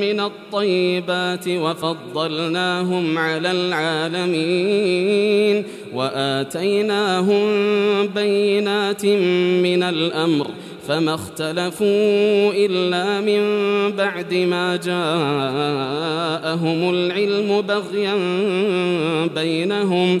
من الطيبات وفضلناهم على العالمين وآتيناهم بينات من الأمر فما اختلفوا إلا من بعد ما جاءهم العلم بغيا بينهم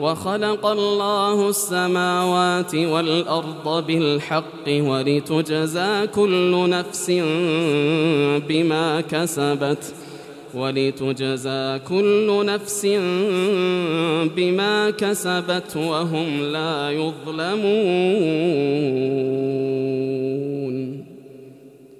وخلق الله السماوات والأرض بالحق ولتجزى كل نفس بما كسبت ولتجزى كل نفس بما كسبت وهم لا يظلمون.